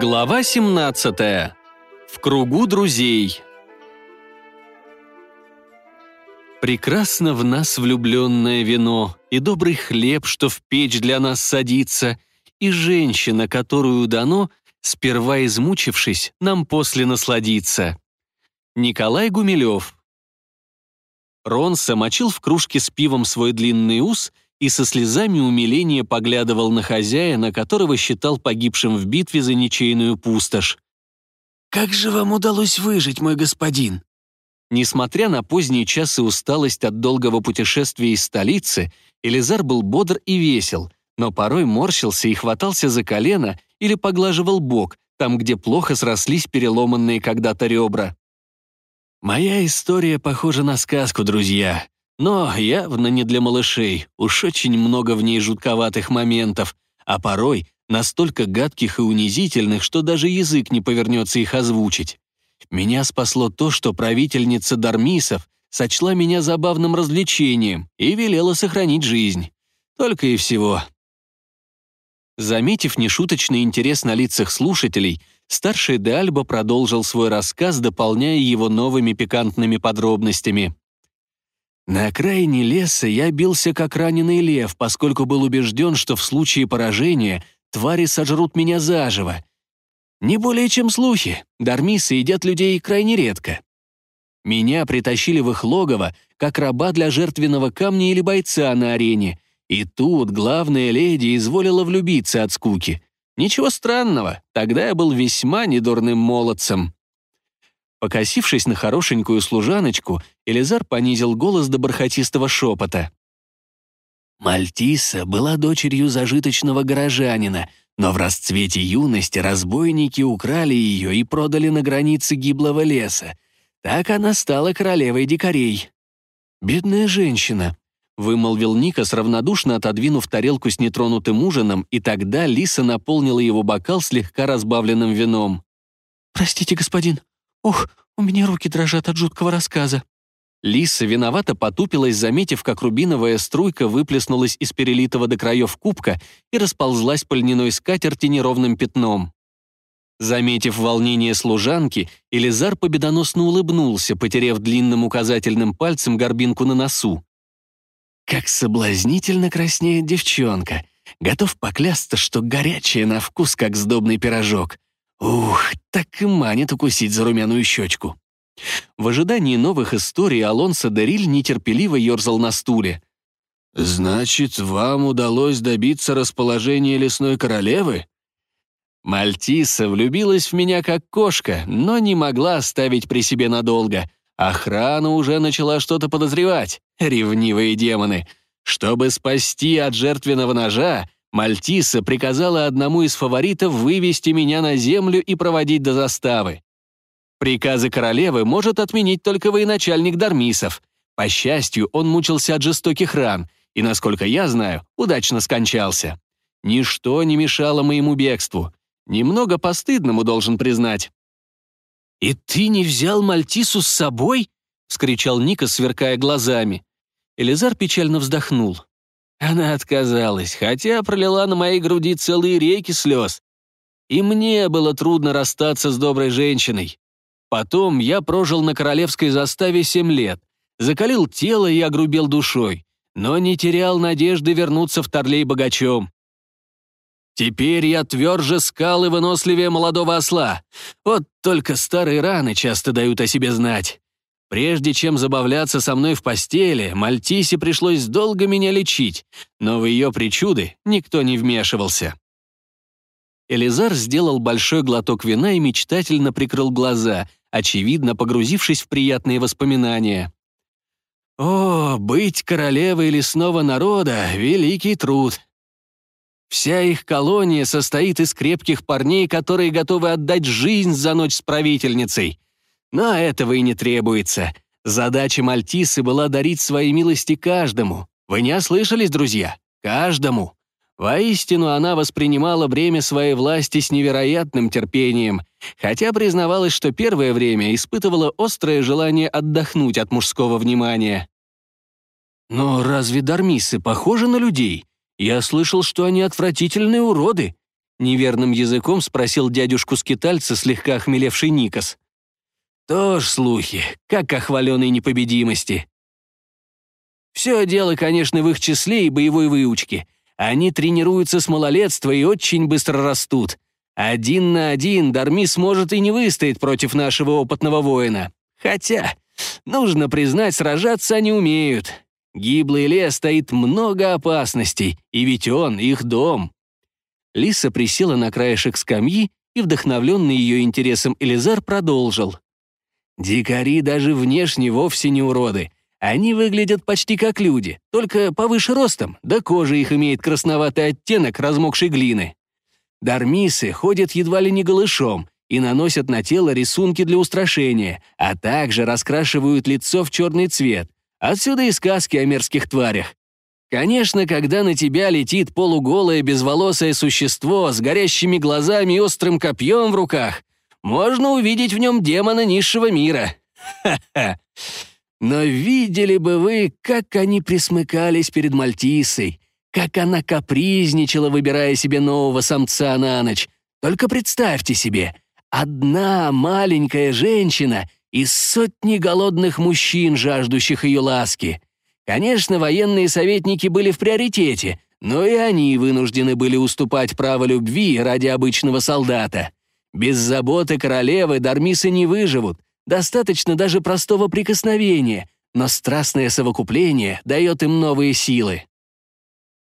Глава 17. В кругу друзей. Прекрасно в нас влюбленное вино, и добрый хлеб, что в печь для нас садится, и женщина, которую дано, сперва измучившись, нам после насладиться. Николай Гумилев. Рон замочил в кружке с пивом свой длинный ус и со слезами умиления поглядывал на хозяина, которого считал погибшим в битве за ничейную пустошь. «Как же вам удалось выжить, мой господин?» Несмотря на поздний час и усталость от долгого путешествия из столицы, Элизар был бодр и весел, но порой морщился и хватался за колено или поглаживал бок, там, где плохо срослись переломанные когда-то ребра. «Моя история похожа на сказку, друзья. Но явно не для малышей, уж очень много в ней жутковатых моментов, а порой настолько гадких и унизительных, что даже язык не повернется их озвучить. Меня спасло то, что правительница Дармисов сочла меня забавным развлечением и велела сохранить жизнь. Только и всего. Заметив нешуточный интерес на лицах слушателей, старший де Альба продолжил свой рассказ, дополняя его новыми пикантными подробностями. На окраине леса я бился как раненый лев, поскольку был убежден, что в случае поражения твари сожрут меня заживо. Не более чем слухи, дармисы едят людей крайне редко. Меня притащили в их логово, как раба для жертвенного камня или бойца на арене, и тут главная леди изволила влюбиться от скуки. Ничего странного, тогда я был весьма недурным молодцем. Покосившись на хорошенькую служаночку, Элизар понизил голос до бархатистого шепота. Мальтиса была дочерью зажиточного горожанина, но в расцвете юности разбойники украли ее и продали на границе гиблого леса. Так она стала королевой дикарей. «Бедная женщина», — вымолвил Никас, равнодушно отодвинув тарелку с нетронутым ужином, и тогда Лиса наполнила его бокал слегка разбавленным вином. «Простите, господин, «Ох, у меня руки дрожат от жуткого рассказа». Лиса виновато потупилась, заметив, как рубиновая струйка выплеснулась из перелитого до краев кубка и расползлась по льняной скатерти неровным пятном. Заметив волнение служанки, Элизар победоносно улыбнулся, потеряв длинным указательным пальцем горбинку на носу. «Как соблазнительно краснеет девчонка! Готов поклясться, что горячая на вкус, как сдобный пирожок. Ух, так и манит укусить за румяную щечку. В ожидании новых историй Алонсо Дериль нетерпеливо ерзал на стуле. «Значит, вам удалось добиться расположения лесной королевы?» Мальтиса влюбилась в меня как кошка, но не могла оставить при себе надолго. Охрана уже начала что-то подозревать. Ревнивые демоны. Чтобы спасти от жертвенного ножа, Мальтиса приказала одному из фаворитов вывести меня на землю и проводить до заставы. Приказы королевы может отменить только военачальник Дармисов. По счастью, он мучился от жестоких ран и, насколько я знаю, удачно скончался. Ничто не мешало моему бегству. Немного постыдному, должен признать. «И ты не взял Мальтису с собой?» — вскричал Ника, сверкая глазами. Элизар печально вздохнул. Она отказалась, хотя пролила на моей груди целые реки слез. И мне было трудно расстаться с доброй женщиной. Потом я прожил на королевской заставе семь лет, закалил тело и огрубел душой, но не терял надежды вернуться в Торлей богачом. Теперь я тверже скал и выносливее молодого осла. Вот только старые раны часто дают о себе знать. Прежде чем забавляться со мной в постели, Мальтисе пришлось долго меня лечить, но в ее причуды никто не вмешивался. Элизар сделал большой глоток вина и мечтательно прикрыл глаза, очевидно погрузившись в приятные воспоминания. «О, быть королевой лесного народа — великий труд. Вся их колония состоит из крепких парней, которые готовы отдать жизнь за ночь с правительницей. Но этого и не требуется. Задача Мальтисы была дарить свои милости каждому. Вы не ослышались, друзья? Каждому. Воистину, она воспринимала бремя своей власти с невероятным терпением, хотя признавалась, что первое время испытывала острое желание отдохнуть от мужского внимания. «Но разве дармисы похожи на людей? Я слышал, что они отвратительные уроды», Неверным языком спросил дядюшку-скитальца, слегка охмелевший Никос. Тоже слухи, как о хваленой непобедимости. Все дело, конечно, в их числе и боевой выучке. Они тренируются с малолетства и очень быстро растут. Один на один Дармис может и не выстоять против нашего опытного воина. Хотя, нужно признать, сражаться они умеют. Гиблый лес стоит много опасностей, и ведь он их дом. Лиса присела на краешек скамьи, и, вдохновленный ее интересом, Элизар продолжил. «Дикари даже внешне вовсе не уроды. Они выглядят почти как люди, только повыше ростом, да кожа их имеет красноватый оттенок размокшей глины. Дармисы ходят едва ли не голышом и наносят на тело рисунки для устрашения, а также раскрашивают лицо в черный цвет. Отсюда и сказки о мерзких тварях. Конечно, когда на тебя летит полуголое безволосое существо с горящими глазами и острым копьем в руках, можно увидеть в нем демона низшего мира. Но видели бы вы, как они присмыкались перед Мальтисой, как она капризничала, выбирая себе нового самца на ночь. Только представьте себе, одна маленькая женщина из сотни голодных мужчин, жаждущих ее ласки — Конечно, военные советники были в приоритете, но и они вынуждены были уступать право любви ради обычного солдата. Без заботы королевы дармисы не выживут, достаточно даже простого прикосновения, но страстное совокупление дает им новые силы.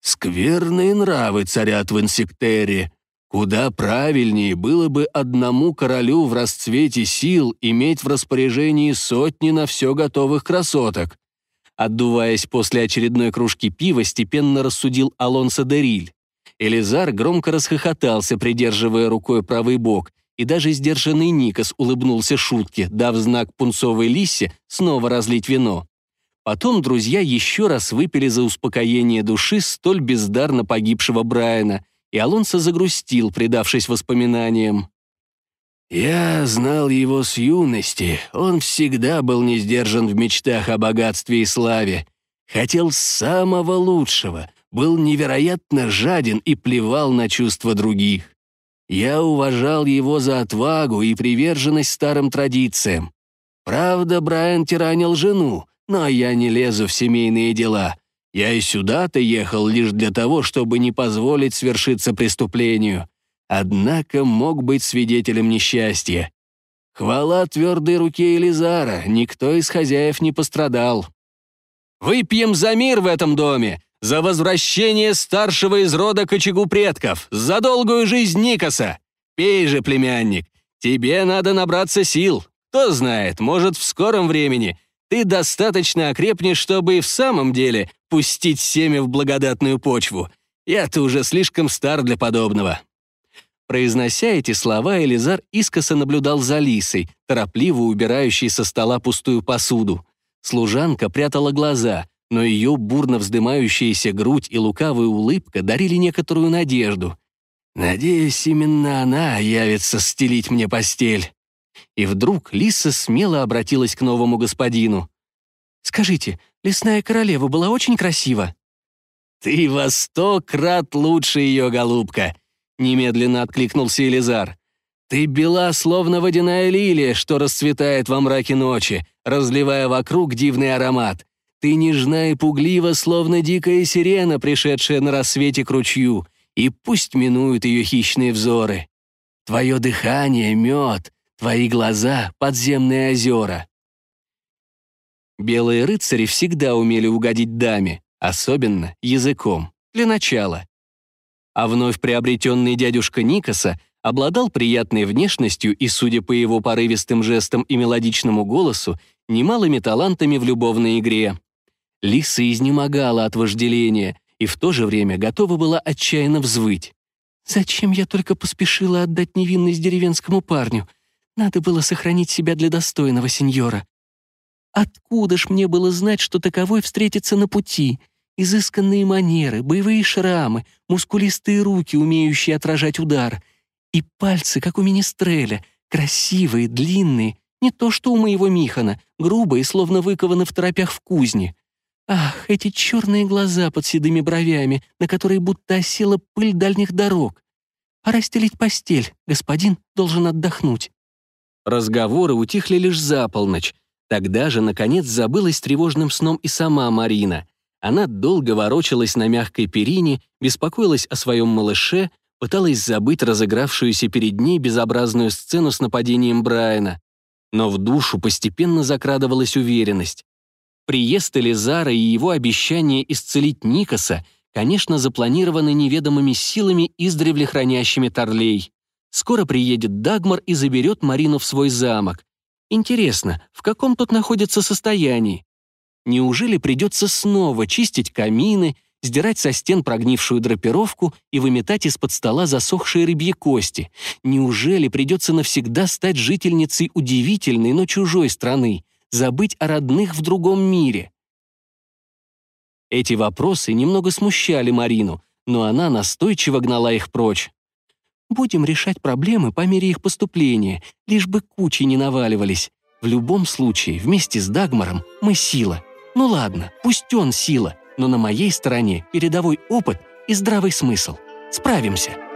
Скверные нравы царят в инсектере. Куда правильнее было бы одному королю в расцвете сил иметь в распоряжении сотни на все готовых красоток. Отдуваясь после очередной кружки пива, степенно рассудил Алонсо Дериль. Элизар громко расхохотался, придерживая рукой правый бок, и даже сдержанный Никос улыбнулся шутке, дав знак пунцовой лисе снова разлить вино. Потом друзья еще раз выпили за успокоение души столь бездарно погибшего Брайана, и Алонсо загрустил, предавшись воспоминаниям. Я знал его с юности, он всегда был не сдержан в мечтах о богатстве и славе. Хотел самого лучшего, был невероятно жаден и плевал на чувства других. Я уважал его за отвагу и приверженность старым традициям. Правда, Брайан тиранил жену, но я не лезу в семейные дела. Я и сюда-то ехал лишь для того, чтобы не позволить свершиться преступлению однако мог быть свидетелем несчастья. Хвала твердой руке Элизара, никто из хозяев не пострадал. «Выпьем за мир в этом доме, за возвращение старшего из рода к очагу предков, за долгую жизнь Никоса. Пей же, племянник, тебе надо набраться сил. Кто знает, может, в скором времени ты достаточно окрепнешь, чтобы и в самом деле пустить семя в благодатную почву. Я-то уже слишком стар для подобного». Произнося эти слова, Элизар искоса наблюдал за Лисой, торопливо убирающей со стола пустую посуду. Служанка прятала глаза, но ее бурно вздымающаяся грудь и лукавая улыбка дарили некоторую надежду. «Надеюсь, именно она явится стелить мне постель». И вдруг Лиса смело обратилась к новому господину. «Скажите, лесная королева была очень красива?» «Ты во сто крат лучше ее, голубка», Немедленно откликнулся Елизар. «Ты бела, словно водяная лилия, что расцветает во мраке ночи, разливая вокруг дивный аромат. Ты нежна и пуглива, словно дикая сирена, пришедшая на рассвете к ручью, и пусть минуют ее хищные взоры. Твое дыхание — мед, твои глаза — подземные озера». Белые рыцари всегда умели угодить даме, особенно языком, для начала а вновь приобретенный дядюшка Никаса обладал приятной внешностью и, судя по его порывистым жестам и мелодичному голосу, немалыми талантами в любовной игре. Лиса изнемогала от вожделения и в то же время готова была отчаянно взвыть. «Зачем я только поспешила отдать невинность деревенскому парню? Надо было сохранить себя для достойного сеньора. Откуда ж мне было знать, что таковой встретится на пути? изысканные манеры, боевые шрамы, мускулистые руки, умеющие отражать удар, и пальцы, как у министреля, красивые, длинные, не то что у моего Михана, грубые, словно выкованы в торопях в кузне. Ах, эти черные глаза под седыми бровями, на которые будто осела пыль дальних дорог. Пора стелить постель, господин должен отдохнуть». Разговоры утихли лишь за полночь. Тогда же, наконец, забылась тревожным сном и сама Марина. Она долго ворочалась на мягкой перине, беспокоилась о своем малыше, пыталась забыть разыгравшуюся перед ней безобразную сцену с нападением Брайана. Но в душу постепенно закрадывалась уверенность. Приезд Элизара и его обещание исцелить Никоса, конечно, запланированы неведомыми силами, издревле хранящими Торлей. Скоро приедет Дагмар и заберет Марину в свой замок. Интересно, в каком тут находится состоянии? Неужели придется снова чистить камины, сдирать со стен прогнившую драпировку и выметать из-под стола засохшие рыбьи кости? Неужели придется навсегда стать жительницей удивительной, но чужой страны? Забыть о родных в другом мире? Эти вопросы немного смущали Марину, но она настойчиво гнала их прочь. «Будем решать проблемы по мере их поступления, лишь бы кучи не наваливались. В любом случае, вместе с Дагмаром мы сила. Ну ладно, пусть он сила, но на моей стороне передовой опыт и здравый смысл. Справимся».